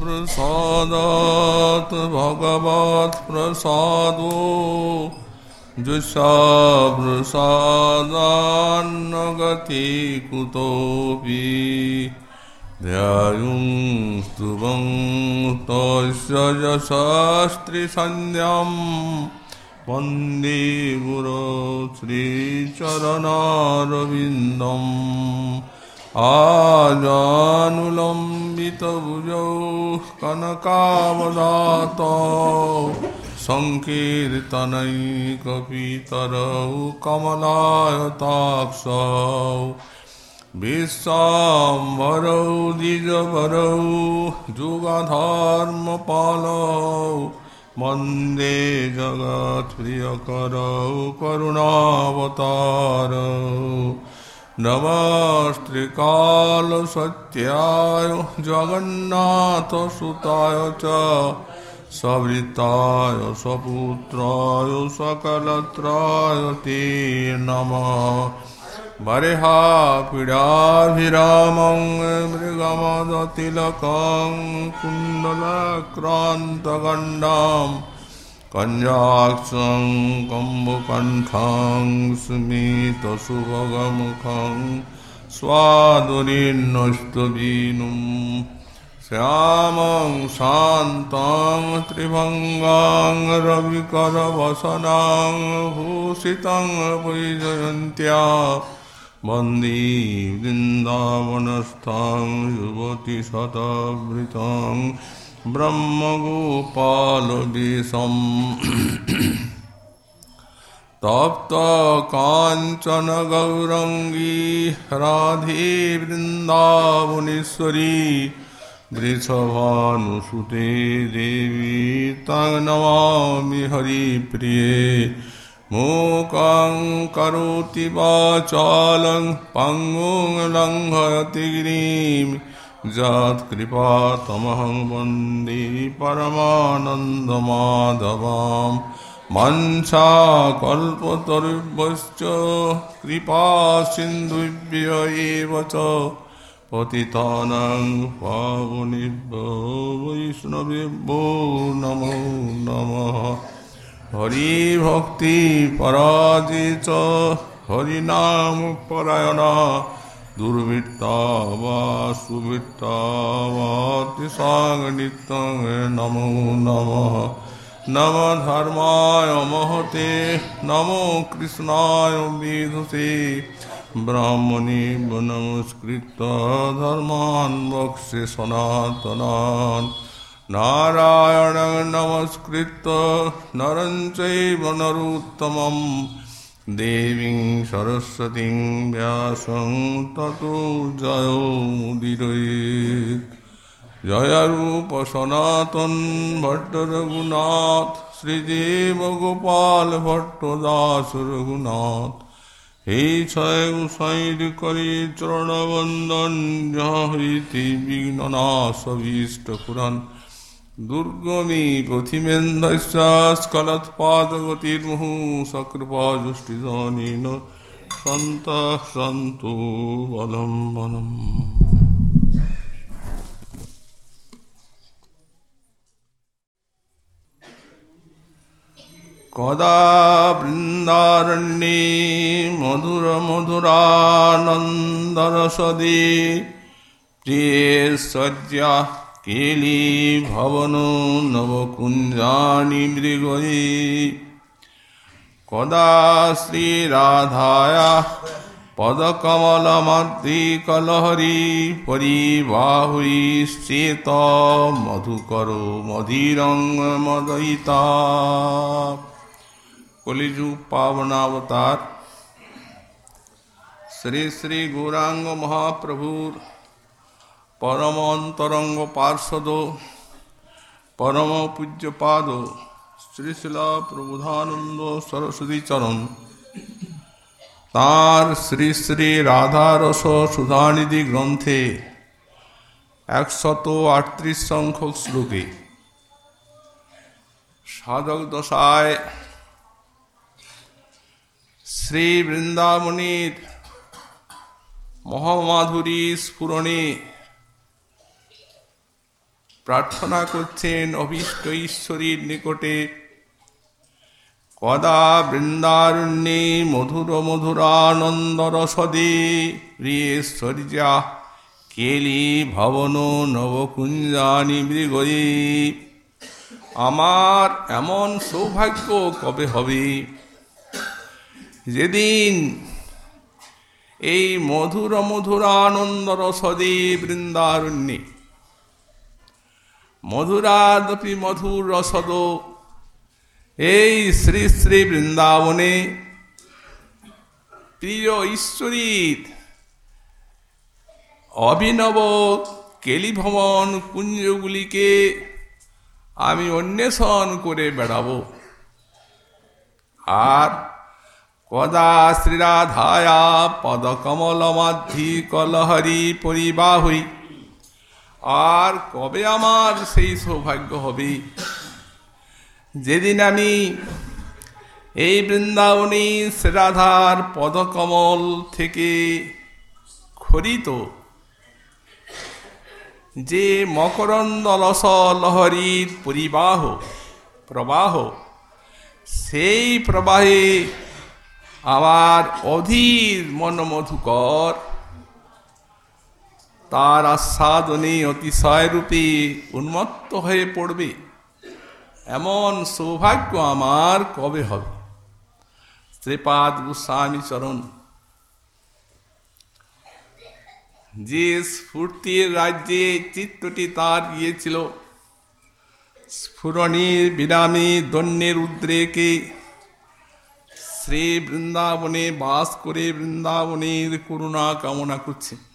प्रसादात् भगवत् प्रसादो जुषा प्रसादान्न गति कुतोऽपि ध्यायुं स्तुवं तस्य यशस्त्रिसन्ध्यां वंदे गुरो श्रीचरणारविन्दम् आजानुलम्बितभुजौ कनकावदातौ सङ्कीर्तनैकपितरौ कमलायताक्षौ विश्वाम्बरौ द्विजवरौ जुगधर्मपालौ वंदे जगत्प्रियकरौ करुणावतारौ नमस्त्रिकालसत्याय जगन्नाथसुताय च सवृताय सपुत्राय सकलत्राय ते नमः। बर्हापीडाभिरामं मृगमदतिलकं कुण्डलक्रान्तगण्डाम् कञ्जाक्षं कम्बुकण्ठं स्मितसुभगमुखं स्वादुरीन्नस्तवीनुं श्यामं शान्तं त्रिभङ्गां रविकरवसनां भूषितं वैजयन्त्या वन्दे वृन्दावनस्थां युवतिशतवृतं ब्रह्मगोपालवेशम्। तप्त काञ्चन गौरङ्गी राधे वृन्दावनेश्वरी वृषभानुसुते देवी तं नमामि हरिप्रिये। मूकं करोति वाचालं, पङ्गुं लङ्घयति गिरिम्। यत्कृपातमहं वन्दे परमानन्दमाधवां मञ्छाकल्पतरुभ्यश्च कृपासिन्धुभ्य एव च पतितानां पावनेभ्यो वैष्णवेभ्यो नमो नमः हरिभक्तिपराजे च हरिनामपरायणा दुर्वृत्ता वा सुवृत्ता वातिसागनितं नमो नमः। नम धर्माय महते, नमो कृष्णाय विदुषे। ब्राह्मणे नमस्कृत धर्मान् वक्ष्ये सनातनान्। नारायणं नमस्कृत नरं चैव नरोत्तमम्। देवीं सरस्वतीं व्यासं ततो जयोमुदिरेत् जयरूप सनातन भट्ट रघुनाथ श्रीदेव गोपाल भट्ट दास रघुनाथ हे छय गोसाईर दुर्गमी पथिमेन्दश्चास्खलत्पादगतिर्मुः सकृपाजुष्टिदानेन सन्तः सन्तु अलम्बनम् कदा वृन्दारण्ये मधुरमधुरानन्दरसदे प्रिये सज्याः केलीभवनो नवकुञ्जानि मृगये। कदा श्रीराधायाः पदकमलमध्ये कलहरी परिबाहुश्चेत मधुकरो मधिरङ्गमदयिता। कलिजु पावनावतार। श्री श्री गौरांग महाप्रभुर পরম অন্তরঙ্গ পার্ষদ পরম পূজ্যপাদ শ্রীশিলা প্রবুধানন্দ সরস্বতী চরণ তাঁর শ্রী শ্রী রাধারস সুধানিধি গ্রন্থে একশত আটত্রিশ সংখ্যক শ্লোকে সাধক দশায় শ্রী বৃন্দাবনীর মহামাধুরী স্ফুরণে প্রার্থনা করছেন অভীষ্ট ঈশ্বরীর নিকটে। কদা বৃন্দারণ্যে মধুর মধুরানন্দ রসদে প্রিয়েশ্বর্যা কেলি ভবন নবকুঞ্জানি মৃগয়ে। আমার এমন সৌভাগ্য কবে হবে? যেদিন এই মধুর মধুরানন্দ রসদে বৃন্দারণ্যে মধুরাদপি মধুর রসদ। এই শ্রী শ্রী বৃন্দাবনে প্রিয় ঈশ্বরীর অভিনব কেলিভ্রমণ কুঞ্জগুলিকে আমি অন্বেষণ করে বেড়াবো। আর কদা শ্রীরাধায়া পদকমল মাধ্যি কলহরি পরিবাহী আর কবে আমার সেই সৌভাগ্য হবে? যেদিন আমি এই বৃন্দাবনী শ্রীরাধার পদকমল থেকে খরিত যে মকরন্দ রস লহরীর পরিবাহ, প্রবাহ, সেই প্রবাহে আমার অধীর মনমধুকর তার আস্বাদনে অতিশয়রূপে উন্মত্ত হয়ে পড়বে। এমন সৌভাগ্য আমার কবে হবে? শ্রীপাদ গোস্বামী চরণ। যে স্ফূর্তির রাজ্যে চিত্তটি তার গিয়েছিল স্ফুরণীর বিরামে দন্যের উদ্রেকে শ্রী বৃন্দাবনে বাস করে বৃন্দাবনের করুণা কামনা করছে।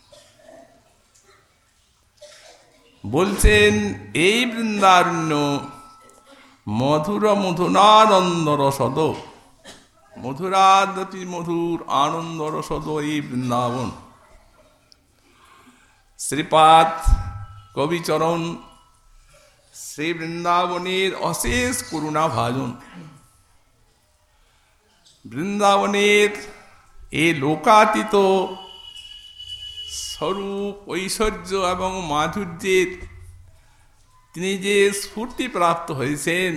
বলছেন, এই বৃন্দারণ্য মধুর মধুরানন্দ রসদ মধুরাদতি মধুর আনন্দ রসদ এই বৃন্দাবন। শ্রীপাদ কবিচরণ, শ্রী বৃন্দাবনের অশেষ করুণা ভাজন বৃন্দাবনের এ লোকাতীত স্বরূপ, ঐশ্বর্য এবং মাধুর্যের তিনি যে স্ফূর্তি প্রাপ্ত হয়েছেন,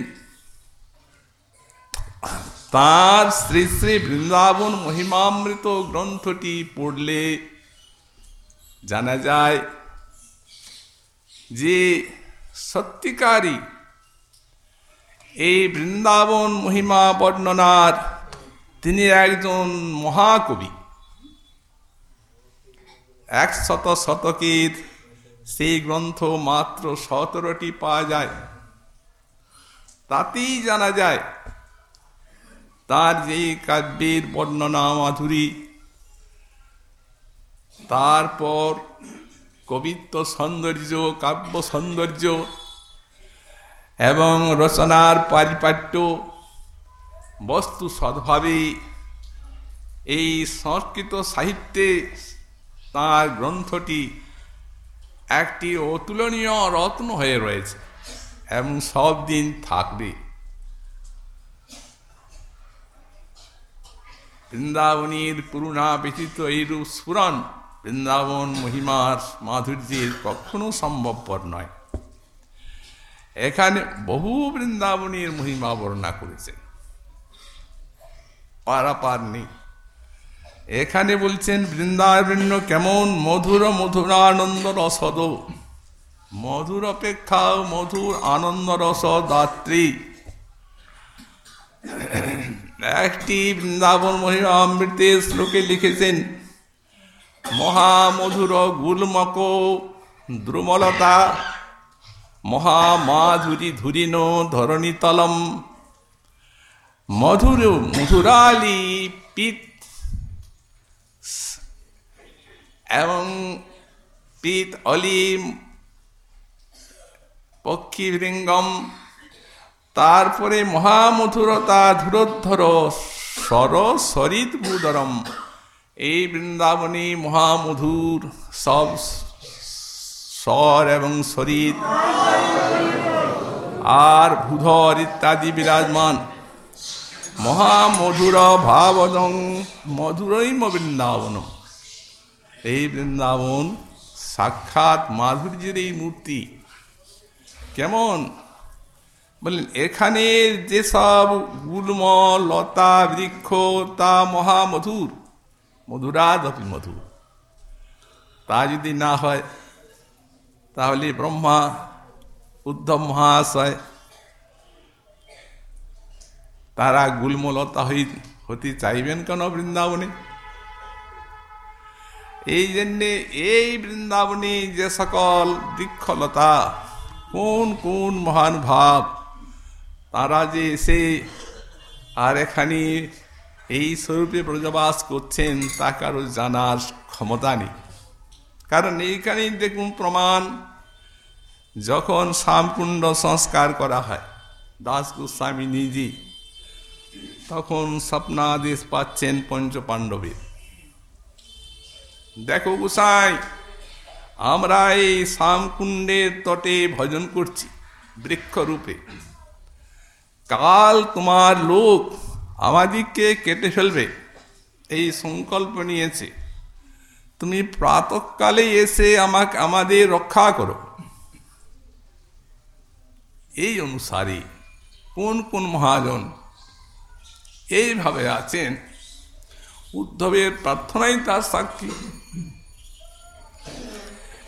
তার শ্রী শ্রী বৃন্দাবন মহিমামৃত গ্রন্থটি পড়লে জানা যায় যে সত্যিকারী এই বৃন্দাবন মহিমা বর্ণনার তিনি একজন মহাকবি। একশত শতকের সেই গ্রন্থ মাত্র সতেরোটি পাওয়া যায়। তাতেই জানা যায়, তার যে কাব্যের বর্ণনা মাধুরী, তারপর কবিত্ব সৌন্দর্য, কাব্য সৌন্দর্য এবং রচনার পারিপাট্য বস্তু সদ্ভাবে এই সংস্কৃত সাহিত্যে তাঁর গ্রন্থটি একটি অতুলনীয় রত্ন হয়ে রয়েছে এবং সব দিন থাকবে। বৃন্দাবনীর করুণা ব্যতীত এইরূপ স্ফুরণ বৃন্দাবন মহিমার মাধুর্যের কখনো সম্ভবপর নয়। এখানে বহু বৃন্দাবনীর মহিমা বর্ণনা করেছে পারাপার নেই। এখানে বলছেন, বৃন্দারণ্য কেমন? মধুর মধুরানন্দ রসদ মধুর অপেক্ষা, মধুর আনন্দ রস দাত্রী। একটি বৃন্দাবন মহিমা অমৃতের শ্লোকে লিখেছেন, মহামধুর গুলমক, দ্রুমলতা, মহামাধুরী ধুরিন ধরণীতলম মধুর মধুরালি পিত এবং পিত অলিম পক্ষী ভৃঙ্গম তারপরে ধুরোদ্ধর সর সরিত বুদরম এই বৃন্দাবনী মহামধুর সব স্বর এবং সরিত আর ভূধর ইত্যাদি বিরাজমান। মহামধুর ভাবদং মধুরৈম বৃন্দাবন এই বৃন্দাবন সাক্ষাৎ মাধুর্যের এই মূর্তি। কেমন? বললেন এখানের যেসব গুল্ম, লতা, বৃক্ষ, তা মহা মহামধুর মধুরাদপি মধুর। তা যদি না হয়, তাহলে ব্রহ্মা, উদ্ধব মহাশয়, তারা গুলমলতা হই, হতে চাইবেন কেন বৃন্দাবনে? এই জন্যে এই বৃন্দাবনে যে সকল বৃক্ষলতা, কোন কোন মহান ভাব, তারা যে এসে আর এখানে এই স্বরূপে ব্রজবাস করছেন, তা কারও জানার ক্ষমতা নেই। কারণ এইখানে দেখুন প্রমাণ, যখন শ্যামকুণ্ড সংস্কার করা হয়, দাস গোস্বামী নিজে তখন স্বপ্নাদেশ পাচ্ছেন পঞ্চ পাণ্ডবের দেখো গোসাই, আমরা এই শ্যামকুণ্ডের তটে ভজন করছি বৃক্ষরূপে। কাল তোমার লোক আমাদিগকে কেটে ফেলবে, এই সংকল্প নিয়েছে। তুমি প্রাতকালে এসে আমাকে, আমাদের রক্ষা করো। এই অনুসারে কোন কোন মহাজন এইভাবে আছেন? উদ্ধবের প্রার্থনাই তার সাক্ষী।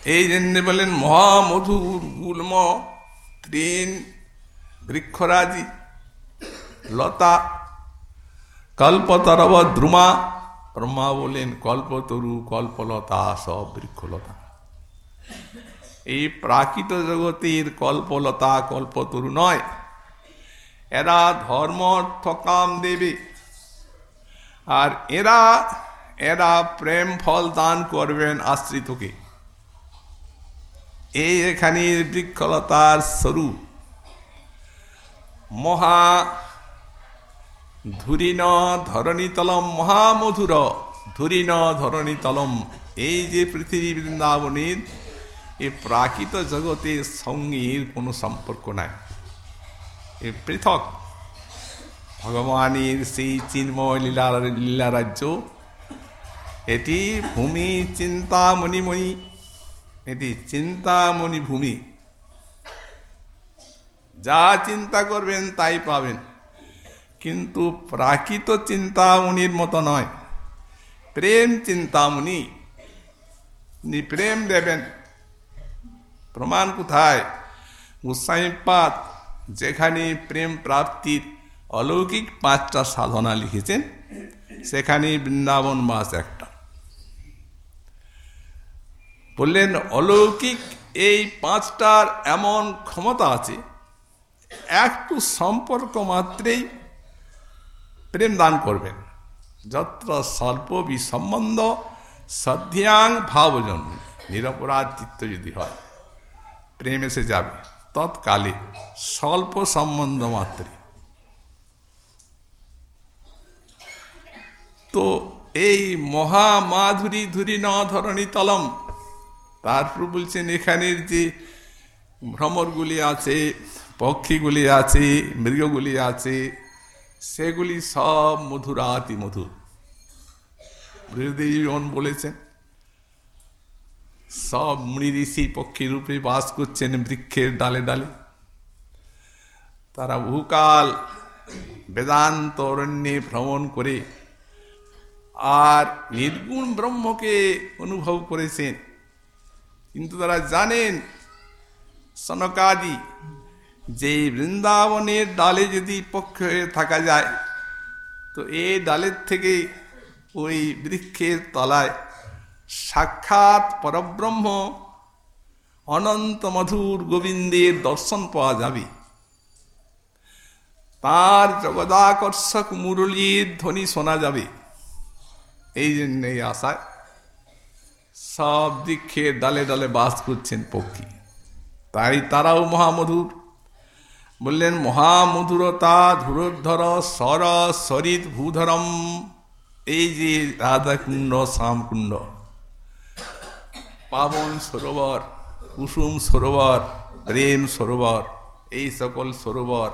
এই জন্য বলেন মহামধুর গুল্ম তৃণ বৃক্ষরাজি, লতা, কল্পতরব, দ্রুমা, ব্রহ্মা বলেন কল্পতরু, কল্পলতা, সব বৃক্ষলতা। এই প্রাকৃত জগতের কল্পলতা কল্পতরু নয়। এরা ধর্ম ঠকাম দেবে। আর এরা এরা প্রেম ফল দান করবেন আশ্রিতকে এই এখানে বৃক্ষলতার স্বরূপ। মহা ধুরিন ধরণীতলম, মহামধুর ধুরিন ধরণীতলম। এই যে পৃথিবী বৃন্দাবনের এই প্রাকৃত জগতের সঙ্গে কোনো সম্পর্ক নাই। এ পৃথক। ভগবানের সেই চিন্ময় লীলা লীলা রাজ্য এটি ভূমি চিন্তামণিময়ী এটি চিন্তামণি ভূমি। যা চিন্তা করবেন তাই পাবেন। কিন্তু প্রাকৃত চিন্তামণির মতো নয়। প্রেম চিন্তামণি। উনি প্রেম দেবেন। প্রমাণ কোথায়? গোসাইপাত যেখানে প্রেম প্রাপ্তির অলৌকিক পাঁচটা সাধনা লিখেছেন, সেখানে বৃন্দাবন মাস একটা। বললেন, অলৌকিক এই পাঁচটার এমন ক্ষমতা আছে, একটু সম্পর্ক মাত্রেই প্রেম দান করবেন। যত্র স্বল্প বিসম্বন্ধ সধ্যাং ভাবজন, নিরপরাধ চিত্ত যদি হয়, প্রেম এসে যাবে। তৎকালে স্বল্প সম্বন্ধ মাত্রে। তো এই মহামাধুরী ধুরি ন ধরণী তলম তারপর বলছেন, এখানের যে ভ্রমরগুলি আছে, পক্ষীগুলি আছে, মৃগগুলি আছে, সেগুলি সব মধুরাতি মধুর। বৃহদেবীজন বলেছেন, সব মুনি ঋষি পক্ষী রূপে বাস করছেন বৃক্ষের ডালে ডালে। তারা ভূকাল বেদান্ত অরণ্যে ভ্রমণ করে আর নির্গুণ ব্রহ্মকে অনুভব করেছেন। কিন্তু তারা জানেন, সনকাদি, যে বৃন্দাবনের ডালে যদি পক্ষ হয়ে থাকা যায়, তো এই ডালের থেকে ওই বৃক্ষের তলায় সাক্ষাৎ পরব্রহ্ম অনন্ত মধুর গোবিন্দের দর্শন পাওয়া যাবে। তার জগদাকর্ষক মুরলীর ধ্বনি শোনা যাবে। এই জন্য এই আশায় সব দিক খেয়ে ডালে ডালে বাস করছেন পক্ষী। তাই তারাও মহামধুর। বললেন, মহামধুরতা ধুরোদ্ধর সর সরিত ভূধরম। এই যে রাধাকুণ্ড, শ্যামকুণ্ড। পাবন সরোবর, কুসুম সরোবর, প্রেম সরোবর, এই সকল সরোবর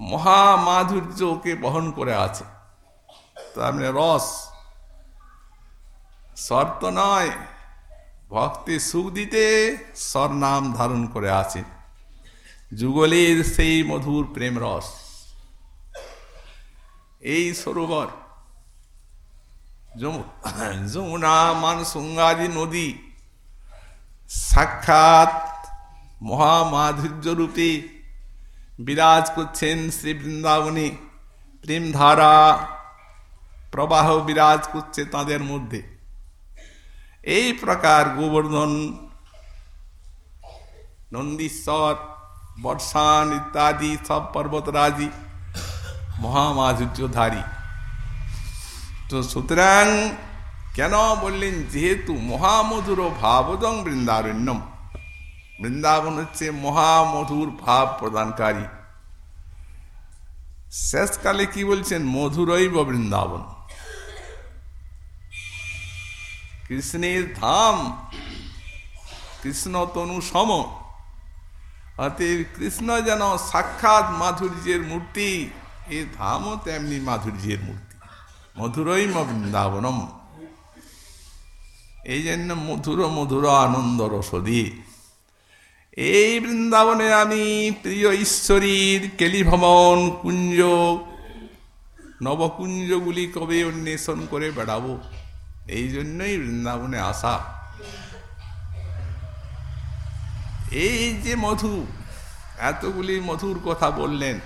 মহামাধুর্যকে বহন করে আছে। তার মানে রস শর্ত নয়। ভক্তি সুখ দিতে স্বর নাম ধারণ করে আছেন। যুগলের সেই মধুর প্রেম রস। এই সরোবর যমুনা, মানসুঙ্গাদি নদী, সাক্ষাৎ মহামাধুর্য রূপে বিরাজ করছেন শ্রী বৃন্দাবনী। প্রেমধারা, প্রবাহ বিরাজ করছে তাদের মধ্যে। এই প্রকার গোবর্ধন, নন্দীশ্বর, বর্ষান ইত্যাদি সব পর্বতরাজি, মহামাধুর্যধারী। তো সুতরাং কেন বললেন, যেহেতু মহামধুর ভাবদং বৃন্দারণ্যম, বৃন্দাবন হচ্ছে মহামধুর ভাব প্রদানকারী। শেষকালে কি বলছেন, মধুরৈব বৃন্দাবন। কৃষ্ণের ধাম, কৃষ্ণ তনু সম। অতএব কৃষ্ণ যেন সাক্ষাৎ মাধুর্যের মূর্তি, এ ধামও তেমনি মাধুর্যের মূর্তি। মধুরই বৃন্দাবনম। এই জন্য মধুর মধুর আনন্দ রসদি। এই বৃন্দাবনে আমি প্রিয় ঈশ্বরীর কেলিভ্রমণ কুঞ্জ, নবকুঞ্জগুলি কবে অন্বেষণ করে বেড়াবো? এই জন্যই বৃন্দাবনে আসা। এই যে মধু, এতগুলি মধুর কথা বললেন।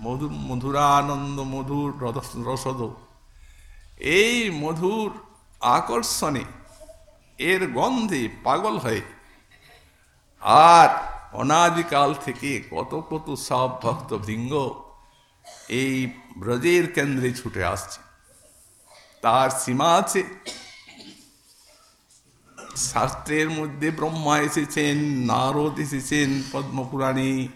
মধুর মধুরানন্দ মধুর রসদ। এই মধুর আকর্ষণে এর গন্ধে পাগল হয়ে। আর অনাদিকাল থেকে কত কত সব ভক্তবৃঙ্গ এই ব্রজের কেন্দ্রে ছুটে আসছে। তার সীমা আছে। শাস্ত্রের মধ্যে ব্রহ্মা এসেছেন, নারদ এসেছেন, পদ্মপুরাণী।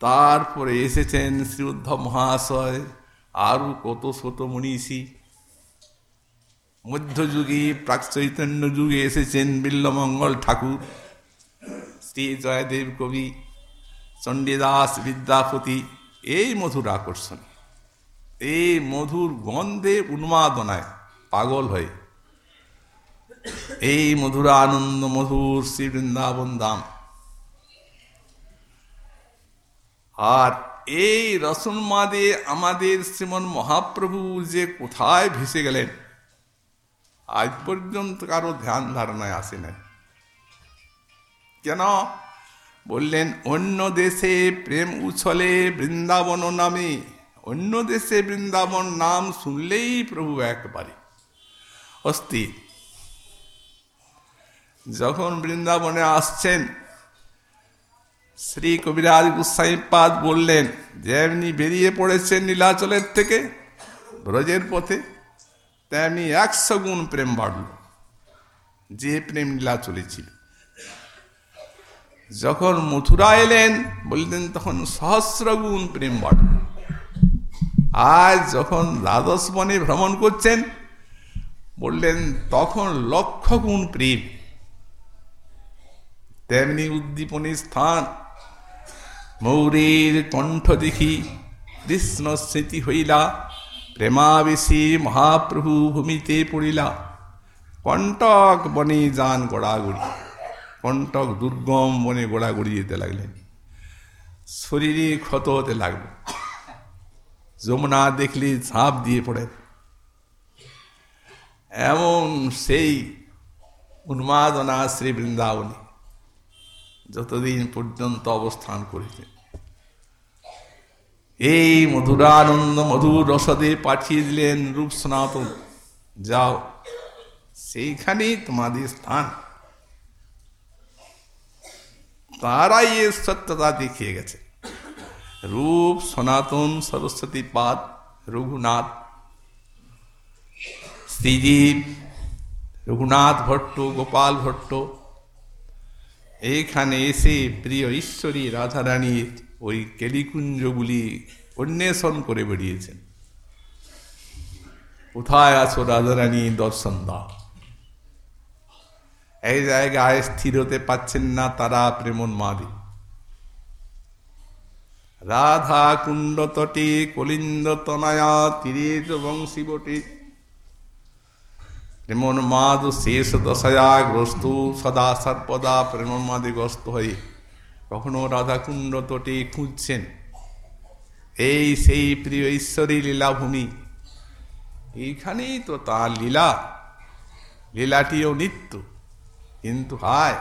তারপরে এসেছেন শ্রীউদ্ধ মহাশয়, আরও কত শত মনীষী। মধ্যযুগে, প্রাক চৈতন্য যুগে এসেছেন বিল্লমঙ্গল ঠাকুর, শ্রী জয়দেব কবি, চণ্ডীদাস বিদ্যাপতি, এই মধুর আকর্ষণ। এই মধুর গন্ধে উন্মাদনায় পাগল হয়ে। এই মধুর আনন্দ মধুর শ্রী বৃন্দাবন দাম আর এই রসুন মাদে আমাদের শ্রীমন মহাপ্রভু যে কোথায় ভেসে গেলেন, আজ পর্যন্ত কারও ধ্যান ধারণায় আসে নাই। কেন? বললেন, অন্য দেশে প্রেম উছলে বৃন্দাবন নামে। অন্য দেশে বৃন্দাবন নাম শুনলেই প্রভু একবারে। অস্থির যখন বৃন্দাবনে আসছেন, শ্রী কবিরাজ গুসাইপাদ বললেন যে এমনি বেরিয়ে পড়েছেন নীলাচলের থেকে, ব্রজের পথে, তেমনি একশো গুণ প্রেম বাড়ল, যে প্রেম লীলা চলেছিল যখন মথুরা এলেন, বললেন, তখন সহস্র গুণ প্রেম বাড়ল। আজ যখন দ্বাদশ বনে ভ্রমণ করছেন, বললেন, তখন লক্ষ গুণ প্রেম। তেমনি উদ্দীপনী স্থান। মৌরের কণ্ঠ দেখি কৃষ্ণ স্মৃতি হইলা, প্রেমাবেশী মহাপ্রভু ভূমিতে পড়িলা। কণ্টক বনে যান গোড়াগড়ি। কণ্টক দুর্গম বনে গোড়াগড়ি যেতে লাগলেন। শরীরে ক্ষত হতে লাগল। যমুনা দেখলে ঝাঁপ দিয়ে পড়ে। এমন সেই উন্মাদনা শ্রী বৃন্দাবনী যতদিন পর্যন্ত অবস্থান করেছে এই মধুরানন্দ মধুর রসদে পাঠিয়ে দিলেন রূপ সনাতন। যাও, সেইখানেই তোমাদের স্থান। তারাই এর সত্যতা দেখিয়ে গেছে। রূপ সনাতন সরস্বতী পাদ রঘুনাথ। শ্রীজীব রঘুনাথ ভট্ট, গোপাল ভট্ট। এইখানে এসে প্রিয় ঈশ্বরী রাধারানীর ওই কেলিকুঞ্জগুলি অন্বেষণ করে বেরিয়েছেন কোথায় আছো রাধারানী দর্শন দাও। এই জায়গায় স্থির হতে পাচ্ছেন না তারা প্রেমন মাদি রাধা কুণ্ড তটে কলিন্দ তনয়া তীরে বংশী বটে প্রেমন মাদ শেষ দশায়া গ্রস্ত, সদা সর্বদা প্রেমন মাদে গ্রস্ত হয়ে। কখনো রাধাকুণ্ড তটে খুঁজছেন? এই সেই প্রিয় ঈশ্বরী লীলাভূমি। এইখানেই তো তার লীলা। লীলাটিও নিত্য। কিন্তু হায়,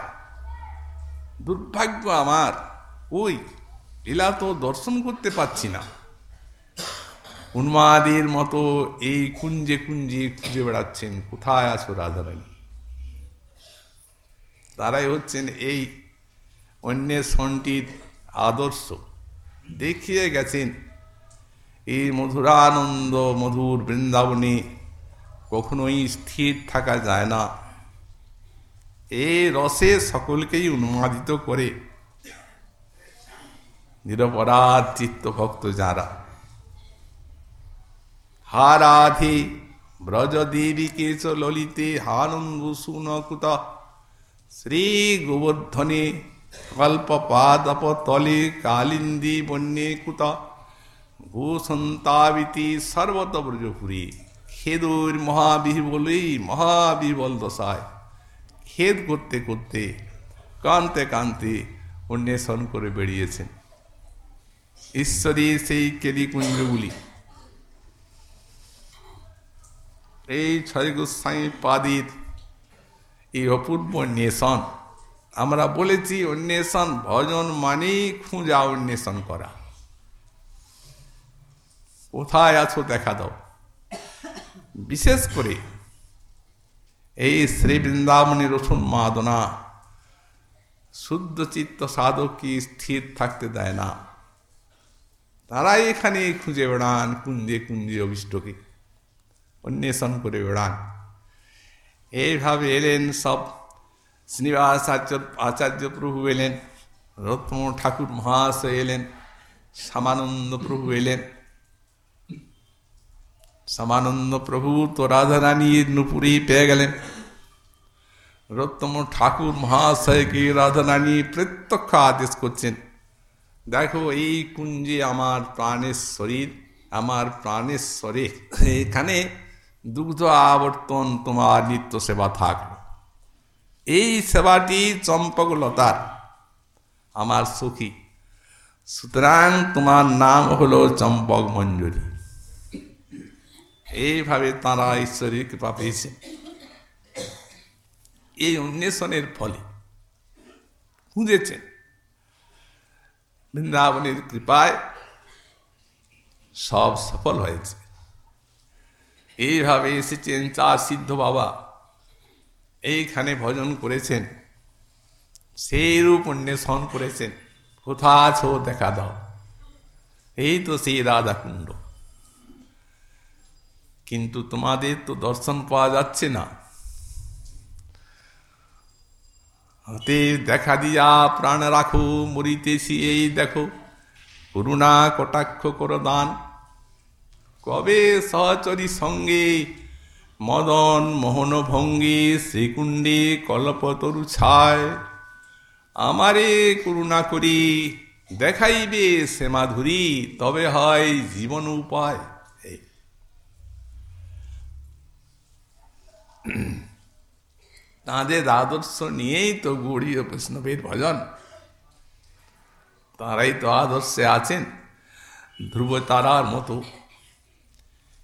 দুর্ভাগ্য আমার। ওই লীলা তো দর্শন করতে পাচ্ছি না। উন্মাদের মতো এই কুঞ্জে কুঞ্জে খুঁজে বেড়াচ্ছেন কোথায় আছো রাধারানী? তারাই হচ্ছেন এই অন্বেষণটির আদর্শ। দেখিয়ে গেছেন এই মধুরানন্দ মধুর বৃন্দাবনে কখনোই স্থির থাকা যায় না। এই রসে সকলকেই উন্মাদিত করে নিরপরাধ চিত্ত ভক্ত যারা। হারাধে ব্রজদেবীকে চ ললিতে হানন্দু সুনকুত, শ্রী গোবর্ধনে কল্পপাদপ তলে কালিন্দী বন্যে কুত, ভূসন্তাবিতি সর্বত ব্রজপুরী, খেদুর মহাবিহবলেই মহাবিবল দশায়। খেদ করতে করতে কানতে কানতে অন্বেষণ করে বেরিয়েছেন ঈশ্বরী সেই কেলিকুঞ্জগুলি এই ছয় গোস্বাই পাদির এই অপূর্ব অন্বেষণ। আমরা বলেছি, অন্বেষণ ভজন মানেই খুঁজা অন্বেষণ করা। কোথায় আছো দেখা দাও। বিশেষ করে এই শ্রী বৃন্দাবনের রসুন মাদনা, শুদ্ধ চিত্ত সাধককে স্থির থাকতে দেয় না। তারাই এখানে খুঁজে বেড়ান, কুঞ্জে কুঞ্জে অভিষ্টকে, অন্বেষণ করে বেড়ান। এইভাবে এলেন সব। শ্রীনিবাস আচার্য প্রভু এলেন, রত্ন ঠাকুর মহাশয় এলেন, শ্যামানন্দ প্রভু এলেন। শ্যামানন্দ প্রভু তো রাধারানীর নুপুরি পেয়ে গেলেন। রত্তম ঠাকুর মহাশয়কে রাধারানী প্রত্যক্ষ আদেশ করছেন। দেখো এই কুঞ্জে আমার প্রাণের শরীর, আমার প্রাণের শরীর এখানে দুগ্ধ আবর্তন তোমার নিত্য সেবা থাকল। এই সেবাটি চম্পকলতার, আমার সুখী। সুতরাং তোমার নাম হলো চম্পক মঞ্জুরি। এইভাবে তারা ঈশ্বরের কৃপা পেয়েছে। এই অন্বেষণের ফলে খুঁজেছেন। বৃন্দাবনের কৃপায় সব সফল হয়েছে। এইভাবে এসেছেন চার সিদ্ধ বাবা। এইখানে ভজন করেছেন। সেই রূপ অন্বেষণ করেছেন। কোথা আছো দেখা দাও। এই তো সেই রাধাকুণ্ড কিন্তু তোমাদের তো দর্শন পাওয়া যাচ্ছে না। হাতে দেখা দিয়া প্রাণ রাখো মরিতেছি এই দেখো। করুণা কটাক্ষ কর দান। কবে সহচরী সঙ্গে মদন মোহন ভঙ্গে শ্রীকুণ্ডে কল্পতরু ছায়। আমারে করুণা করি, দেখাইবে সে মাধুরী, তবে হয় জীবন উপায়। তাঁদের আদর্শ নিয়েই তো গৌরীয় বৈষ্ণবের ভজন। তারাই তো আদর্শে আছেন ধ্রুব তারার মতো।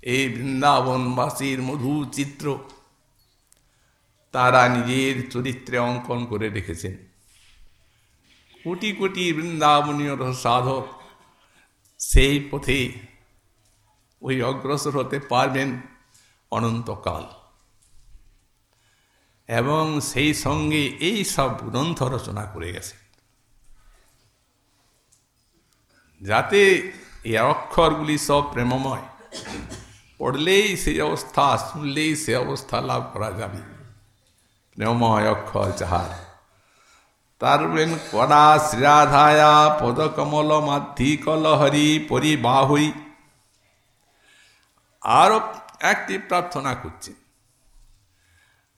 এই বৃন্দাবনবাসীর মধু চিত্র তারা নিজের চরিত্রে অঙ্কন করে রেখেছেন। কোটি কোটি বৃন্দাবনীয় সাধক সেই পথে ওই অগ্রসর হতে পারবেন অনন্তকাল। এবং সেই সঙ্গে এই সব গ্রন্থ রচনা করে গেছে। যাতে এই অক্ষরগুলি সব প্রেমময়। পড়লেই সেই অবস্থা, শুনলেই সে অবস্থা লাভ করা যাবে। প্রেমময় অক্ষর যাহার। তার বলেন কড়া শ্রীরাধায়া পদকমল মাধ্যি কলহরি পরিবাহই। আরও একটি প্রার্থনা করছেন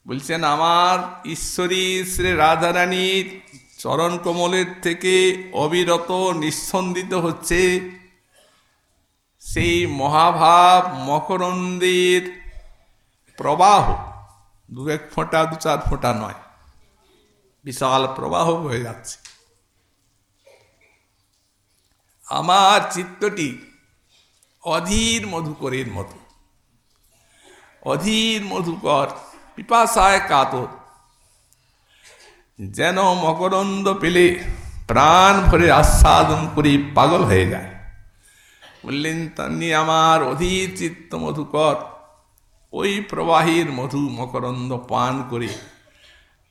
বলছেন, আমার ঈশ্বরী শ্রী রাধারানীর চরণ কমলের থেকে অবিরত নিঃসন্দিত হচ্ছে। সেই মহাভাব মকরন্দের প্রবাহ দু এক ফোঁটা, দু চার ফোঁটা নয়, বিশাল প্রবাহ হয়ে যাচ্ছে। আমার চিত্তটি অধীর মধুকরের মতো, অধীর মধুকর পিপাসায় কাতর যেন মকরন্দ পেলে প্রাণ ভরে আস্বাদন করি পাগল হয়ে যায়। বললেন, তান্নি আমার অধীর চিত্ত মধুকর। ওই প্রবাহীর মধু মকরন্দ পান করে,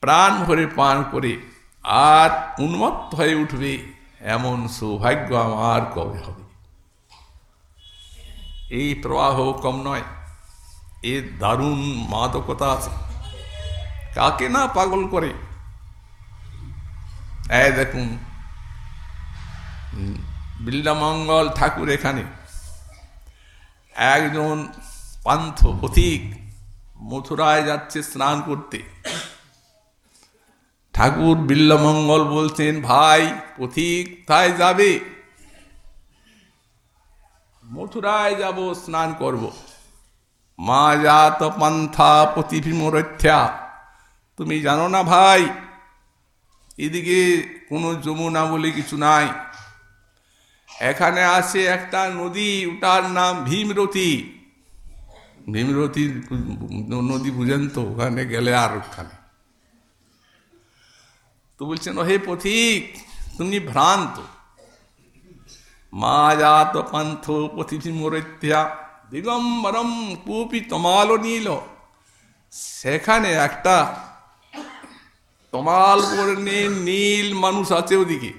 প্রাণ ভরে পান করে, আর উন্মত্ত হয়ে উঠবে এমন সৌভাগ্য আমার কবে হবে? এই প্রবাহ কম নয় এর দারুণ মাদকতা আছে। কাকে না পাগল করে? এই দেখুন বিল্লামঙ্গল ঠাকুর এখানে। একজন পান্থ পথিক মথুরায় যাচ্ছে স্নান করতে। ঠাকুর বিল্লমঙ্গল বলছেন, ভাই, পথিক তাই যাবে? মথুরায় যাব, স্নান করব। মা জাত পান্থা প্রতিভিমরথ্যা তুমি জানো না ভাই, এদিকে কোনো যমুনা বলে কিছু নাই। এখানে আছে একটা নদী, ওটার নাম ভীমরতি ভীমরতি নদী বুঝেন তো, ওখানে গেলে আর ওখানে। তো বলছেন হে পথিক, তুমি ভ্রান্ত। মা জাত পান্থ পথিভি মরত্যা দিগম্বরম কুপি তমাল নীল। সেখানে একটা তমাল বর্ণে নীল মানুষ আছে ওদিকে।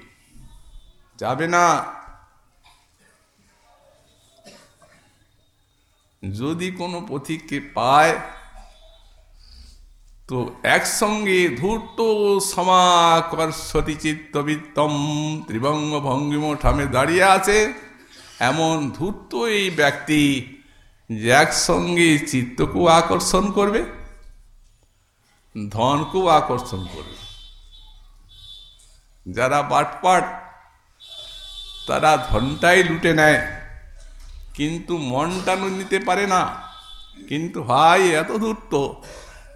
যাবে না। যদি কোনো পথিককে পায়, তো একসঙ্গে ধূর্ত সমাকর্ষতি চিত্তবিত্তম ত্রিভঙ্গ ভঙ্গিম ঠামে দাঁড়িয়ে আছে। এমন ধূর্ত এই ব্যক্তি যে একসঙ্গে চিত্তকেও আকর্ষণ করবে, ধনকেও আকর্ষণ করবে। যারা বাটপাট, তারা ধনটাই লুটে নেয়। কিন্তু মনটা নিতে পারে না। কিন্তু ভাই এত ধূর্ত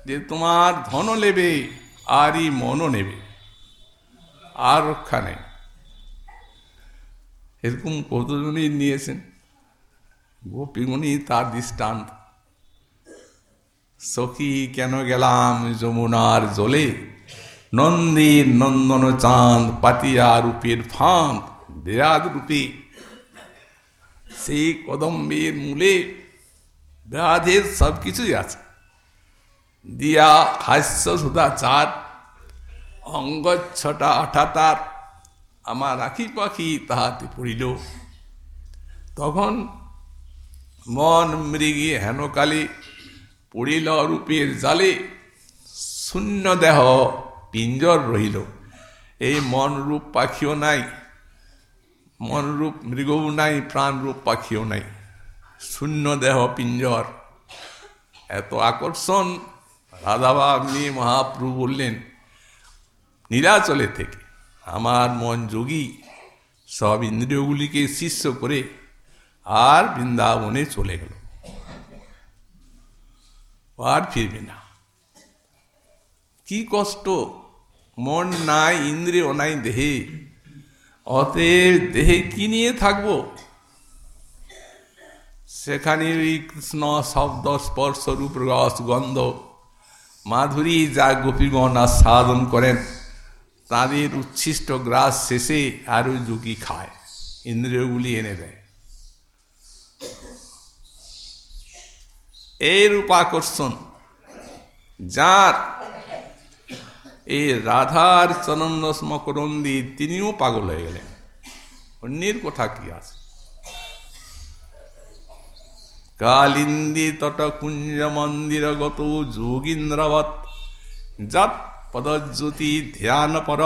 যে তোমার ধনও নেবে, আরই মনও নেবে। আর রক্ষা নেই। এরকম কতজনই নিয়েছেন? গোপীমণি তার দৃষ্টান্ত। সখী কেন গেলাম যমুনার জলে? নন্দীর নন্দন চাঁদ, পাতিয়া রূপের ফাঁদ বিরাট রূপে। সেই কদম্বের মূলে বিরাধের সব কিছুই আছে। দিয়া হাস্য সুধা চাঁদ অঙ্গচ্ছটা হঠাৎ আমার রাখি পাখি তাহাতে পড়িল। তখন মন মৃগী হেনকালে পড়িল রূপের জালে, শূন্য দেহ পিঞ্জর রহিল। এই মন রূপ পাখিও নাই মন রূপ মৃগও নাই প্রাণ রূপ পাখিও নাই। শূন্য দেহ পিঞ্জর। এত আকর্ষণ রাধাবা আপনি মহাপ্রভু বললেন, নিরাচলে থেকে, আমার মন যোগী, সব ইন্দ্রিয়গুলিকে শিষ্য করে আর বৃন্দাবনে চলে গেল। আর ফিরবে না। কি কষ্ট। মন নাই, ইন্দ্রিয় নাই, দেহে। অতএব দেহে কি নিয়ে থাকব? সেখানে ওই কৃষ্ণ শব্দ, স্পর্শ, রূপ, রস, গন্ধ। মাধুরী যা গোপীগণ আস্বাদন করেন, তাদের উচ্ছিষ্ট গ্রাস শেষে আরও যোগী খায়। ইন্দ্রিয়গুলি এনে দেয়। এই আকর্ষণ যার এই রাধার চরণরস মকরন্দি তিনিও পাগল হয়ে গেলেন। অন্যের কথা কি আছে? কালিন্দি তট কুঞ্জ মন্দির গত যোগীন্দ্রবৎ যত পদজ্যোতি ধ্যান পর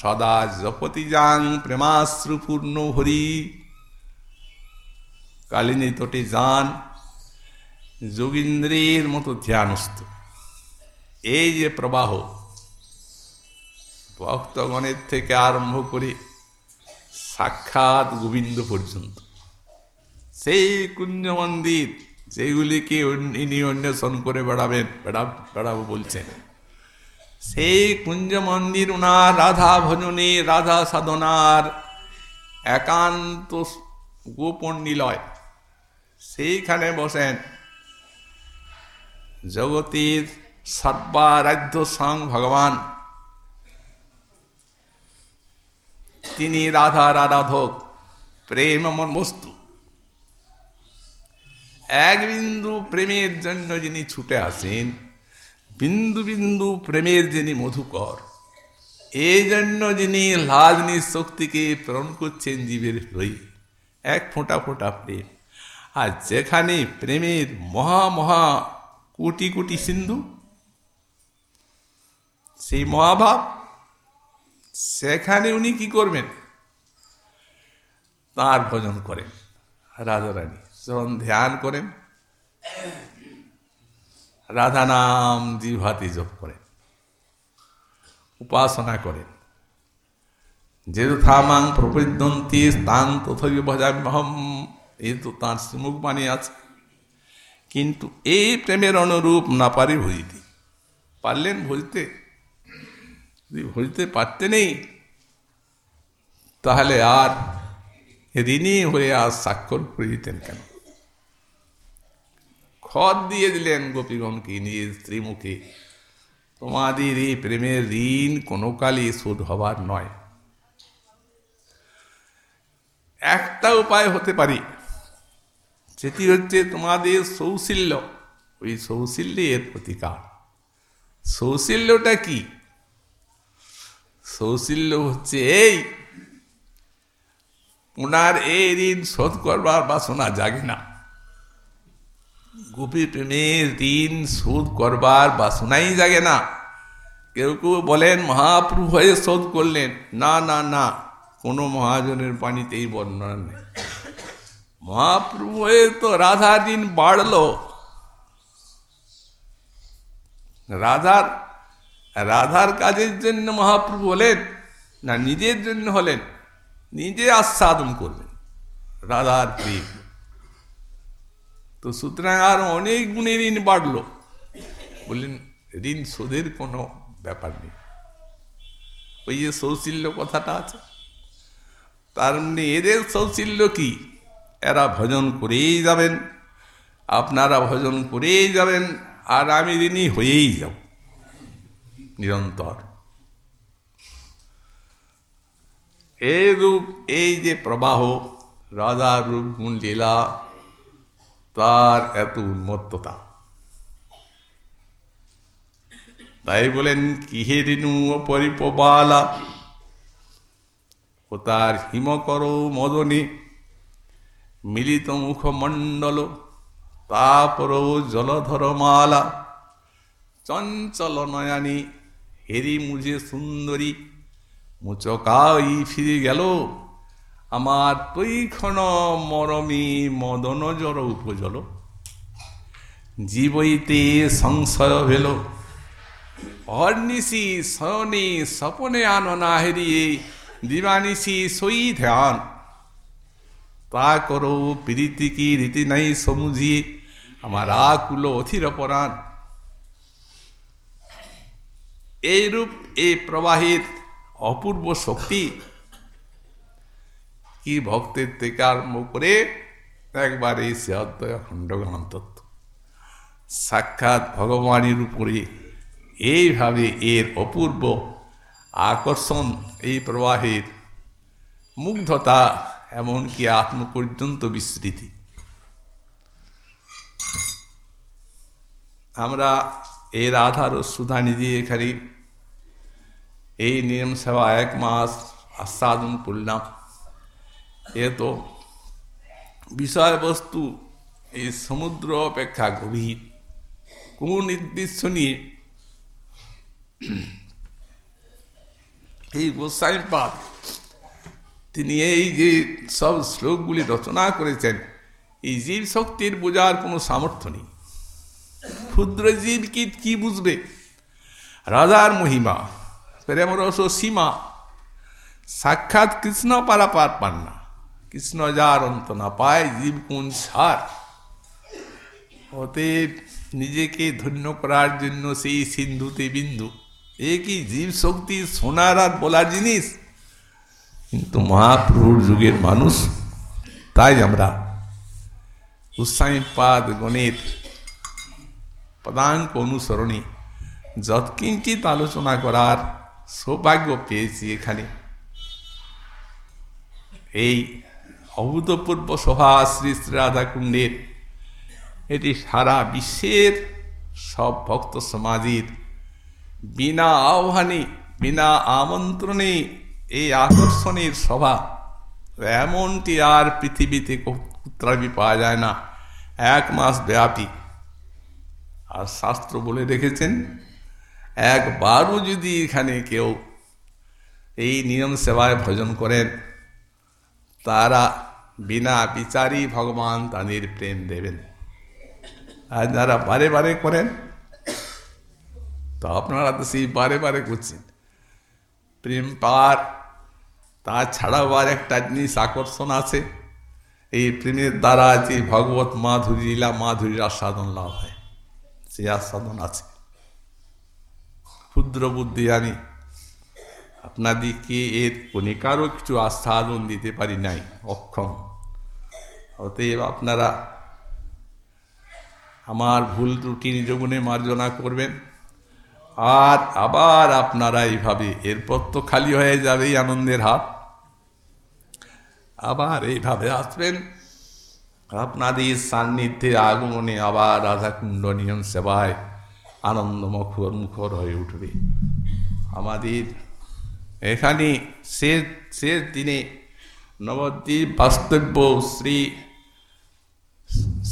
সদা জপতি যাং প্রেমাশ্রুপূর্ণ হরি। কালিনী তটে যান যোগীন্দ্রের মতো ধ্যানস্থ। এই যে প্রবাহ, ভক্তগণের থেকে আরম্ভ করে সাক্ষাৎ গোবিন্দ পর্যন্ত। সেই কুঞ্জ মন্দির, যেগুলিকে ইনি অন্বেষণ করে বেড়াবেন বেড়া বেড়াবো বলছেন। সেই কুঞ্জ মন্দির ওনার রাধা ভজনে, রাধা সাধনার একান্ত গোপন নিলয়। সেইখানে বসেন। জগতের সর্বারাধ্য সং ভগবান। তিনি রাধার আরাধক প্রেম আমার বস্তু। এক বিন্দু প্রেমের জন্য যিনি ছুটে আসেন, বিন্দু বিন্দু প্রেমের যিনি মধুকর এই জন্য যিনি লাজনি শক্তিকে প্রেরণ করছেন জীবের হয়ে। এক ফোঁটা ফোঁটা প্রেম। আর যেখানে প্রেমের মহা মহা কোটি কোটি সিন্ধু, সেই মহাভাব, সেখানে উনি কি করবেন? তার ভজন করেন, রাজারানী, যখন ধ্যান করেন, রাধা নাম জিভাতে জপ করেন, উপাসনা করেন। যেহেতু থামাং প্রপদ্যন্তি স্থান তথৈব ভজাম্যহম, এই তো তাঁর শ্রীমুখ বাণী আছে। কিন্তু এই প্রেমের অনুরূপ না পারে ভুজিতে পারলেন ভুজতে যদি ভুজতে পারতে নেই, তাহলে আর ঋণী হয়ে আর স্বাক্ষর করে দিতেন কেন? খত দিয়ে দিলেন গোপীগণকে, নিজের স্ত্রীমুখে। তোমাদের এই প্রেমের ঋণ কোনো শোধ হবার নয়। একটা উপায় হতে পারি সেটি হচ্ছে তোমাদের সৌশিল্য ওই সৌশীল্যের প্রতিকার সৌশিল্যটা কি সৌশিল্য হচ্ছে এই ওনার এই ঋণ শোধ করবার বাসনা জাগে না গোপী প্রেমের ঋণ শোধ করবার বাসনাই জাগে না কেউ কেউ বলেন মহাপ্রভু হয়ে শোধ করলেন না না না কোনো মহাজনের পানিতেই বর্ণনা নেই মহাপ্রভু হয়ে তো রাধা ঋণ বাড়ল। রাধার রাধার কাজের জন্য মহাপ্রভু হলেন না নিজের জন্য হলেন, নিজে আস্বাদন করবেন রাধার প্রেম। তো সুতরাং আর অনেক গুণে ঋণ বাড়লো। বললেন, ঋণ শোধের কোনো ব্যাপার নেই। ওই যে সৌশিল্য কথাটা আছে, তার মানে এদের সৌশিল্য কি? এরা ভজন করেই যাবেন, আপনারা ভজন করেই যাবেন, আর আমি ঋণী হয়েই যাব। নিরন্তর। এই রূপ, এই যে প্রবাহ রাজার রূপ গুণ লীলা তার এত উন্মত্ততা। তাই বলেন, কিহে রিনু পরিপবালা ও তার হিমকর মদনে মিলিত মুখমণ্ডল তাপর জলধর মালা চঞ্চল নয়ানি হেরি মুঝে সুন্দরী মুচকাই ফিরে গেল আমার তৈক্ষণ মরমী মদন জর উপজল জীবইতে সংশয় ভেল অর্নিশি শয়নে স্বপনে আনো না হেরিয়ে দিবানিশি সই ধ্যান তা করো, প্রীতি কি রীতি নাই সমুঝিয়ে আমার আকুল অথির পরাণ এইরূপ এই প্রবাহিত অপূর্ব শক্তি কি ভক্তের থেকে আরম্ভ করে একবার এই সে অদ্বয় সাক্ষাৎ ভগবানের উপরে এইভাবে এর অপূর্ব আকর্ষণ, এই প্রবাহের মুগ্ধতা এমনকি আত্ম পর্যন্ত বিস্তৃতি। আমরা এর আধার ও সুধানিধি এখানে এই নিয়ম সেবা এক মাস আস্বাদন করলাম। এ তো বিষয়বস্তু এই সমুদ্র অপেক্ষা গভীর। কোন নির্দিষ্ট নিয়ে এই গোসাইপাদ তিনি এই যে সব শ্লোকগুলি রচনা করেছেন, এই জীব শক্তির বোঝার কোনো সামর্থ্য নেই। ক্ষুদ্র জীব কি কি বুঝবে? রাজার মহিমা, প্রেমরস সীমা, সাক্ষাৎ কৃষ্ণ পারাপার পান না কৃষ্ণ যার অন্ত না পায়, জীব কোন সার? অতএব নিজেকে ধন্য করার জন্য সেই সিন্ধুতে বিন্দু। এ কি জীব শক্তি, সোনার আর বলার জিনিস? কিন্তু মহাপ্রভুর যুগের মানুষ, তাই আমরা উৎসাহীপাদ গণিত, পদাঙ্ক অনুসরণী যৎকিঞ্চিত আলোচনা করার সৌভাগ্য পেয়েছি এখানে। এই অভূতপূর্ব সভা শ্রী শ্রী রাধাকুণ্ডের, এটি সারা বিশ্বের সব ভক্ত সমাজের বিনা আহ্বানে, বিনা আমন্ত্রণে এই আকর্ষণের সভা এমনটি আর পৃথিবীতে কোথাও পাওয়া যায় না? এক মাস ব্যাপী। আর শাস্ত্র বলে রেখেছেন, একবারও যদি এখানে কেউ এই নিয়ম সেবায় ভজন করেন, তারা বিনা বিচারই ভগবান তাদের প্রেম দেবেন। আর যারা বারে বারে করেন, তো আপনারা তো সেই বারে বারে করছেন। প্রেম পাওয়ার তাছাড়াও আর একটা জিনিস আকর্ষণ আছে। এই প্রেমের দ্বারা যে ভগবত মাধুরী, লীলা মাধুরীর আস্বাদন লাভ হয়, সে আস্বাদন আছে। ক্ষুদ্র বুদ্ধি আমি আপনাদিকে এর কণিকারও কিছু আস্বাদন দিতে পারি নাই, অক্ষম। অতএব আপনারা আমার ভুল ত্রুটি নিজগুণে মার্জনা করবেন। আর আবার আপনারা এইভাবে, এরপর তো খালি হয়ে যাবে আনন্দের হাত। আবার এইভাবে আসবেন, আপনাদের সান্নিধ্যে আগমনে আবার রাধাকুণ্ড নিয়ম সেবায় আনন্দ মুখর মুখর হয়ে উঠবে। আমাদের এখানে শেষ শেষ দিনে নবদ্বীপ বাস্তব্য শ্রী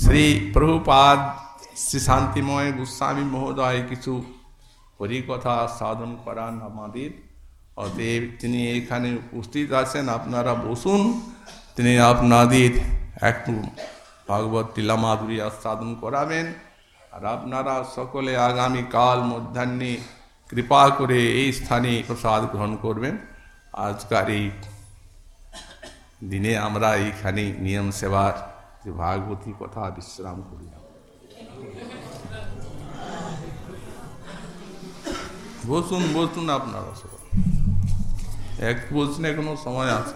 শ্রী প্রভুপাদ, শ্রী শান্তিময় গোস্বামী মহোদয় কিছু হরিকথা সাধন করান আমাদের। অতএব তিনি এখানে উপস্থিত আছেন, আপনারা বসুন। তিনি আপনাদের একটু ভাগবত লীলা মাধুরী আস্বাদন করাবেন। আর আপনারা সকলে আগামীকাল মধ্যাহ্নে কৃপা করে এই স্থানে প্রসাদ গ্রহণ করবেন। আজকার এই দিনে আমরা এইখানে নিয়ম সেবার যে ভাগবতী কথা বিশ্রাম করি। বসুন বসুন আপনারা সবাই এক বসুন এখনো সময় আছে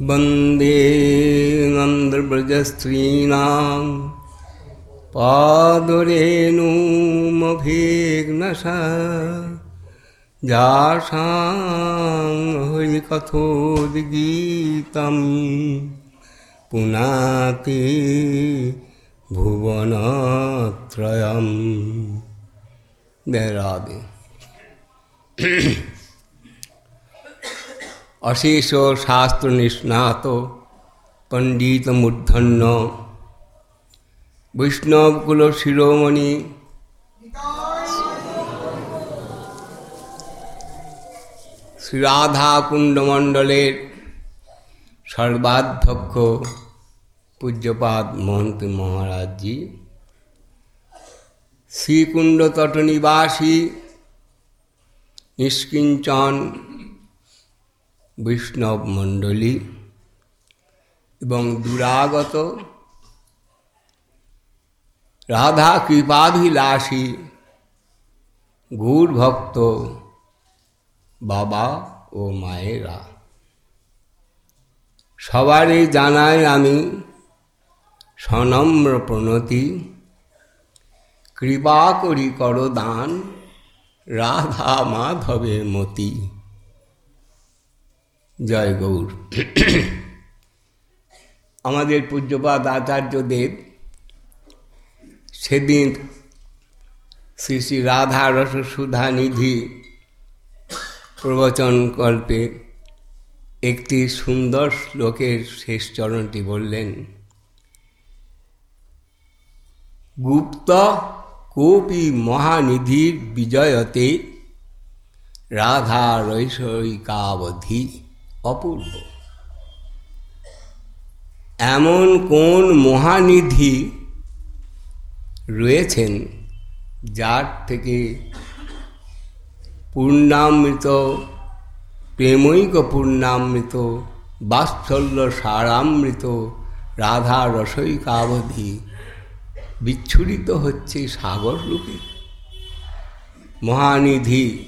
वन्दे नन्द्रव्रजस्त्रीणां पादरेणुमभिघ्नसा जासां हरिकथोद्गीतं পুনাতি ভুবনত্রয়ম। দেহরাদে অশেষ শাস্ত্র নিষ্ণাত পণ্ডিত মূর্ধন্য। বৈষ্ণবকুল শিরোমণি। শ্রীরাধা কুণ্ডমণ্ডলের সর্বাধ্যক্ষ। পূজ্যপাদ মহন্ত মহারাজজি শ্রীকুণ্ড তটনিবাসী নিষ্কিঞ্চন বৈষ্ণব মণ্ডলী এবং দুরাগত রাধা কৃপাভিলাষী গৌর ভক্ত বাবা ও মায়েরা। সবারই জানাই আমি সনম্র প্রণতি। কৃপা করি কর দান, রাধা মাধবে মতি। জয় গৌর। আমাদের পূজ্যপাদ আচার্যদেব সেদিন শ্রী শ্রী রাধা রসসুধা নিধি প্রবচন কল্পে একটি সুন্দর শ্লোকের শেষ চরণটি বললেন। গুপ্ত কোপি মহানিধির বিজয়তে রাধা রৈশরিকাবধি অপূর্ব। এমন কোন মহানিধি রয়েছেন যার থেকে পূর্ণামৃত, প্রেমৈক পূর্ণামৃত, বাৎসল্য সারামৃত রাধা রসৈকাবধি বিচ্ছুরিত হচ্ছে সাগর রূপে মহানিধি,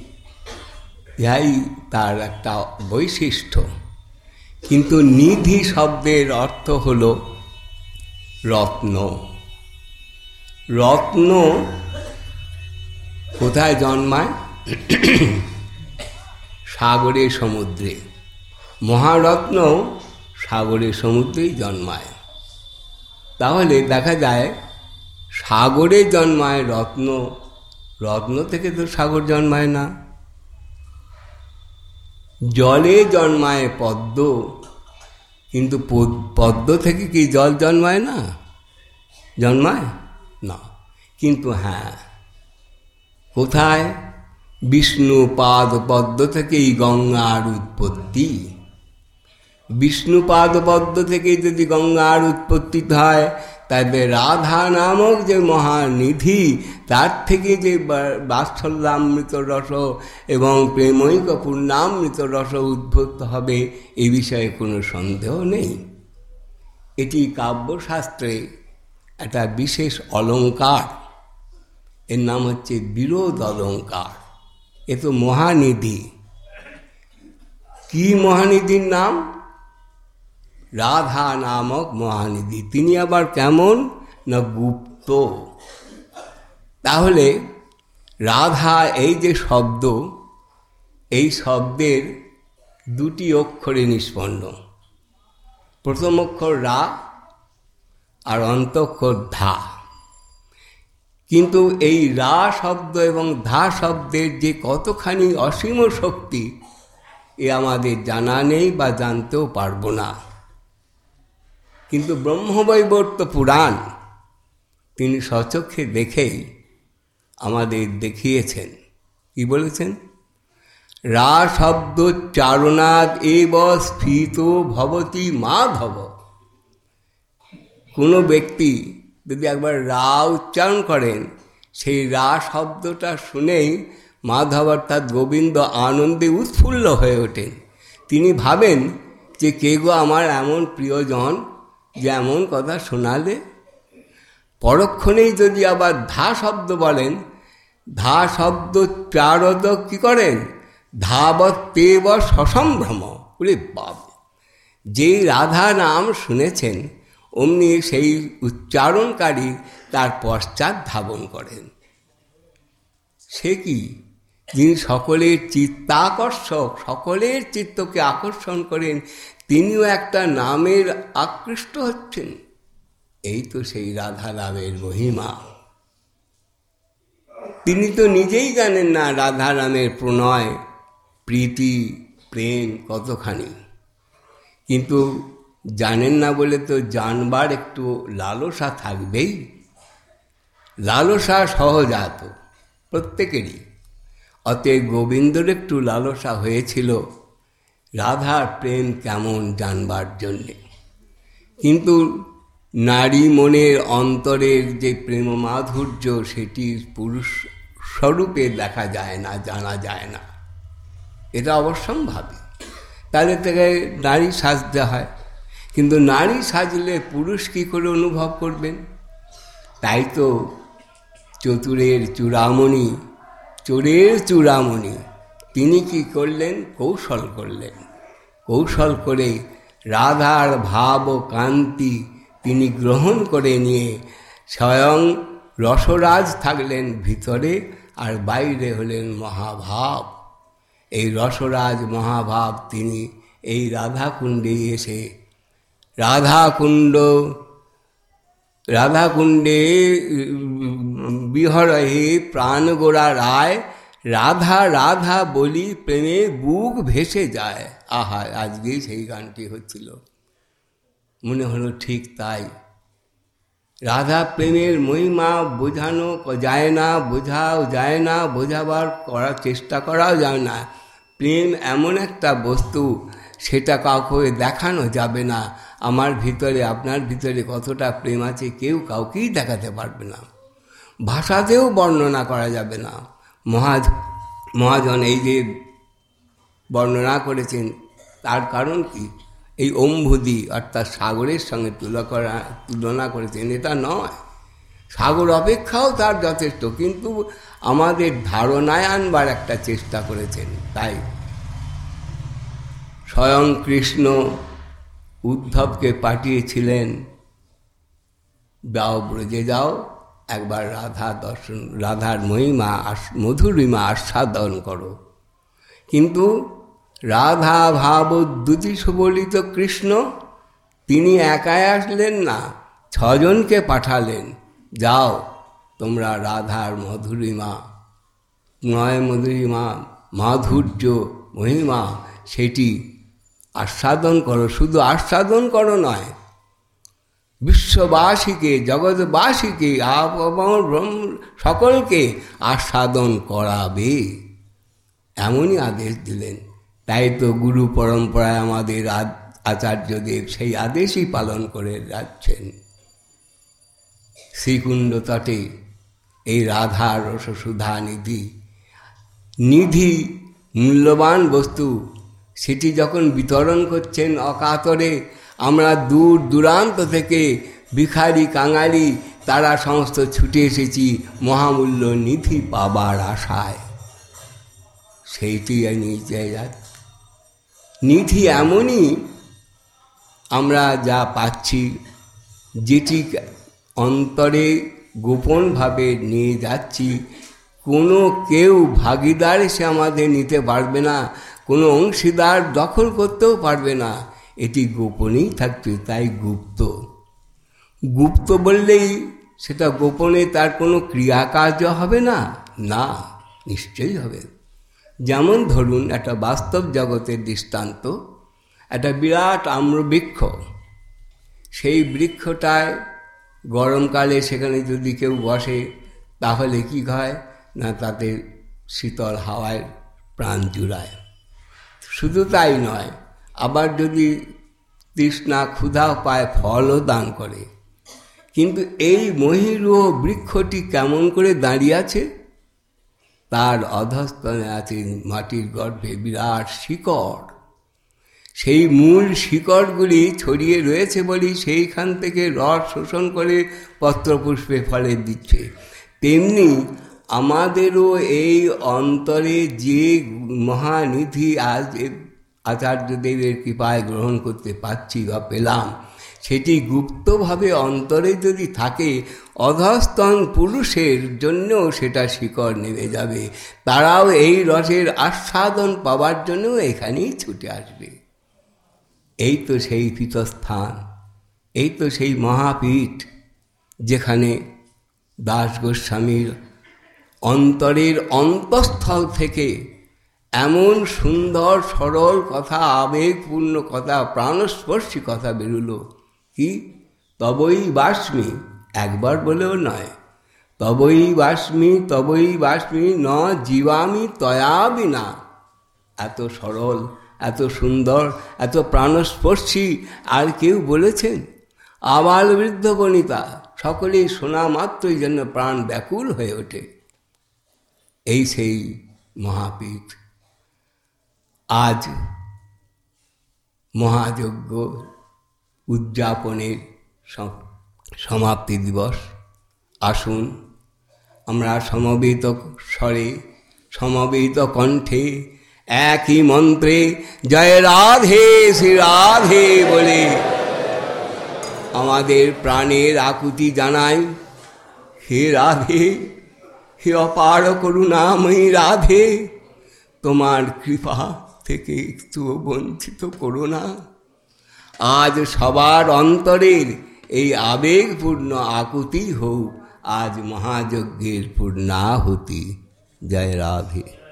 ইহাই তার একটা বৈশিষ্ট্য। কিন্তু নিধি শব্দের অর্থ হল রত্ন। রত্ন কোথায় জন্মায়? সাগরে, সমুদ্রে। মহারত্ন সাগরে, সমুদ্রেই জন্মায়। তাহলে দেখা যায় সাগরে জন্মায় রত্ন। রত্ন থেকে তো সাগর জন্মায় না। জলে জন্মায় পদ্ম। কিন্তু পদ্ম থেকে কি জল জন্মায় না? জন্মায়? না। কিন্তু হ্যাঁ। কোথায়? বিষ্ণু পাদ পদ্ম থেকেই গঙ্গার উৎপত্তি। বিষ্ণুপাদ পদ্ম থেকে যদি গঙ্গার উৎপত্তি হয় তবে রাধা নামক যে মহানিধি, তার থেকে যে বাৎসল্যামৃত রস এবং প্রেমৈক পূর্ণামৃত রস উদ্ভূত হবে, এ বিষয়ে কোনো সন্দেহ নেই। এটি কাব্যশাস্ত্রে একটা বিশেষ অলঙ্কার। এর নাম হচ্ছে বিরোধ অলঙ্কার। এ তো মহানিধি। কি মহানিধির নাম? রাধা নামক মহানিধি। তিনি আবার কেমন? না গুপ্ত। তাহলে রাধা এই যে শব্দ, এই শব্দের দুটি অক্ষরে নিষ্পন্ন। প্রথম অক্ষর রা আর অন্তক্ষর ধা। কিন্তু এই রা শব্দ এবং ধা শব্দের যে কতখানি অসীম শক্তি, এ আমাদের জানা নেই বা জানতেও পারব না। কিন্তু ব্রহ্মবৈবর্ত পুরাণ তিনি সচক্ষে দেখেই আমাদের দেখিয়েছেন। কি বলেছেন? রা শব্দ চারণাদ এব স্ফীত ভবতী মাধব। কোনো ব্যক্তি যদি একবার রা উচ্চারণ করেন, সেই রা শব্দটা শুনেই মাধব অর্থাৎ গোবিন্দ আনন্দে উৎফুল্ল হয়ে ওঠেন। তিনি ভাবেন যে কে গো আমার এমন প্রিয়জন যেমন কথা শোনালে, পরক্ষণেই যদি আবার ধা শব্দ বলেন, ধা শব্দ চারদ কি করেন? ধাবত তেব সসম্ভ্রম। বলে বাব যেই রাধা নাম শুনেছেন, অমনি সেই উচ্চারণকারী তার পশ্চাৎ ধাবন করেন। সে কি? যিনি সকলের চিত্তাকর্ষক, সকলের চিত্তকে আকর্ষণ করেন, তিনিও একটা নামের আকৃষ্ট হচ্ছেন। এই তো সেই রাধা রামের মহিমা। তিনি তো নিজেই জানেন না রাধা রামের প্রণয়, প্রীতি, প্রেম কতখানি। কিন্তু জানেন না বলে তো জানবার একটু লালসা থাকবেই। লালসা সহজাত প্রত্যেকেরই। অতএব গোবিন্দর একটু লালসা হয়েছিল। রাধার প্রেম কেমন জানবার জন্যে। কিন্তু নারী মনের অন্তরের যে প্রেম মাধুর্য সেটি পুরুষ স্বরূপে দেখা যায় না, জানা যায় না। এটা অবশ্যম্ভাবী। তাদের থেকে নারী সাজতে হয়। কিন্তু নারী সাজলে পুরুষ কী করে অনুভব করবেন? তাই তো চতুরের চূড়ামণি চোরের চূড়ামণি। তিনি কি করলেন? কৌশল করলেন। কৌশল করে রাধার ভাব ও কান্তি তিনি গ্রহণ করে নিয়ে স্বয়ং রসরাজ থাকলেন ভিতরে আর বাইরে হলেন মহাভাব। এই রসরাজ মহাভাব তিনি এই রাধাকুণ্ডে এসে, রাধাকুণ্ড রাধাকুণ্ডে বিহরহে প্রাণগোড়া রায়, রাধা রাধা বলি প্রেমে বুক ভেসে যায়। আহা আজকেই সেই গানটি হচ্ছিল। মনে হলো ঠিক তাই। রাধা প্রেমের মহিমা বোঝানো যায় না, বোঝাও যায় না, বোঝাবার করার চেষ্টা করাও যায় না। প্রেম এমন একটা বস্তু, সেটা কাউকে দেখানো যাবে না। আমার ভিতরে, আপনার ভিতরে কতটা প্রেম আছে কেউ কাউকেই দেখাতে পারবে না। ভাষাতেও বর্ণনা করা যাবে না। মহাজ, মহাজন এই যে বর্ণনা করেছেন, তার কারণ কি? এই অম্ভুদি অর্থাৎ সাগরের সঙ্গে তুলা করা, তুলনা করেছেন, এটা নয়। সাগর অপেক্ষাও তার যথেষ্ট, কিন্তু আমাদের ধারণায় আনবার একটা চেষ্টা করেছেন, তাই। স্বয়ং কৃষ্ণ উদ্ধবকে পাঠিয়েছিলেন, যাও ব্রজে যাও, একবার রাধা দর্শন, রাধার মহিমা মধুরিমা আস্বাদন করো। কিন্তু রাধা ভাব দুতি সুবলিত কৃষ্ণ, তিনি একাই আসলেন না, ছজনকে পাঠালেন, যাও, তোমরা রাধার মধুরিমা নয় মধুরিমা, মাধুর্য, মহিমা, সেটি আস্বাদন করো, শুধু আস্বাদন করো নয়, বিশ্ববাসীকে, জগৎবাসীকে সকলকে আস্বাদন করাবে। এমনই আদেশ দিলেন। তাই তো গুরু পরম্পরায় আমাদের আচার্যদেব সেই আদেশই পালন করে যাচ্ছেন। শ্রীকুণ্ড তটে এই রাধা রসসুধা নিধি নিধি মূল্যবান বস্তু সেটি যখন বিতরণ করছেন অকাতরে, আমরা দূর দূরান্ত থেকে ভিখারি, কাঙালি, তারা সমস্ত ছুটে এসেছি মহামূল্য নিধি পাবার আশায়। সেইটি নিধি এমনই আমরা যা পাচ্ছি, যেটি অন্তরে গোপনভাবে নিয়ে যাচ্ছি। কোনো কেউ ভাগিদার সে আমাদের নিতে পারবে না কোনো অংশীদার দখল করতেও পারবে না। এটি গোপনেই থাকবে, তাই গুপ্ত। গুপ্ত বললেই সেটা গোপনে তার কোনো ক্রিয়াকার্য হবে না? না, নিশ্চয়ই হবে। যেমন ধরুন, একটা বাস্তব জগতের দৃষ্টান্ত, একটা বিরাট আম্রবৃক্ষ। সেই বৃক্ষটায় গরমকালে সেখানে যদি কেউ বসে, তাহলে কি হয়? না, তাতে শীতল হাওয়ায় প্রাণ জুড়ায়। শুধু তাই নয়, আবার যদি তৃষ্ণা, ক্ষুধা পায়, ফলও দান করে। কিন্তু এই মহির বৃক্ষটি কেমন করে দাঁড়িয়ে আছে? তার অধস্তনে আছে মাটির গর্ভে বিরাট শিকড়। সেই মূল শিকড়গুলি ছড়িয়ে রয়েছে বলেই সেইখান থেকে রস শোষণ করে পত্রপুষ্পে ফলে দিচ্ছে। তেমনি আমাদেরও এই অন্তরে যে মহানিধি আজ আচার্যদেবের কৃপায় গ্রহণ করতে পারছি বা পেলাম, সেটি গুপ্তভাবে অন্তরে যদি থাকে, অধস্তন পুরুষের জন্যও সেটা শিকড় নেমে যাবে। তারাও এই রসের আস্বাদন পাওয়ার জন্য এখানেই ছুটে আসবে। এই তো সেই পীতস্থান এই তো সেই মহাপীঠ, যেখানে দাস গোস্বামীর অন্তরের অন্তঃস্থল থেকে এমন সুন্দর সরল কথা, আবেগপূর্ণ কথা, প্রাণস্পর্শী কথা বেরুল। কি? তবই বাসমি একবার বলেও নয়। তবই বাসমি তবই বাসমি ন জীবামি তয়া বিনা এত সরল, এত সুন্দর, এত প্রাণস্পর্শী আর কেউ বলেছেন? আবাল বৃদ্ধ বনিতা, সকলেই শোনা মাত্রই যেন প্রাণ ব্যাকুল হয়ে ওঠে। এই সেই মহাপীঠ আজ মহাযজ্ঞ উদযাপনের সমাপ্তি দিবস আসুন, আমরা সমবেত স্বরে, সমবেত কণ্ঠে একই মন্ত্রে জয় রাধে, শ্রী রাধে বলে আমাদের প্রাণের আকুতি জানাই। হে রাধে। হে অপার করুণা করুণাময়ী রাধে, তোমার কৃপা থেকে একটু বঞ্চিত করো না। আজ সবার অন্তরের এই আবেগপূর্ণ আকুতি হোক, আজ মহাযজ্ঞের পূর্ণাহুতি। জয় রাধে।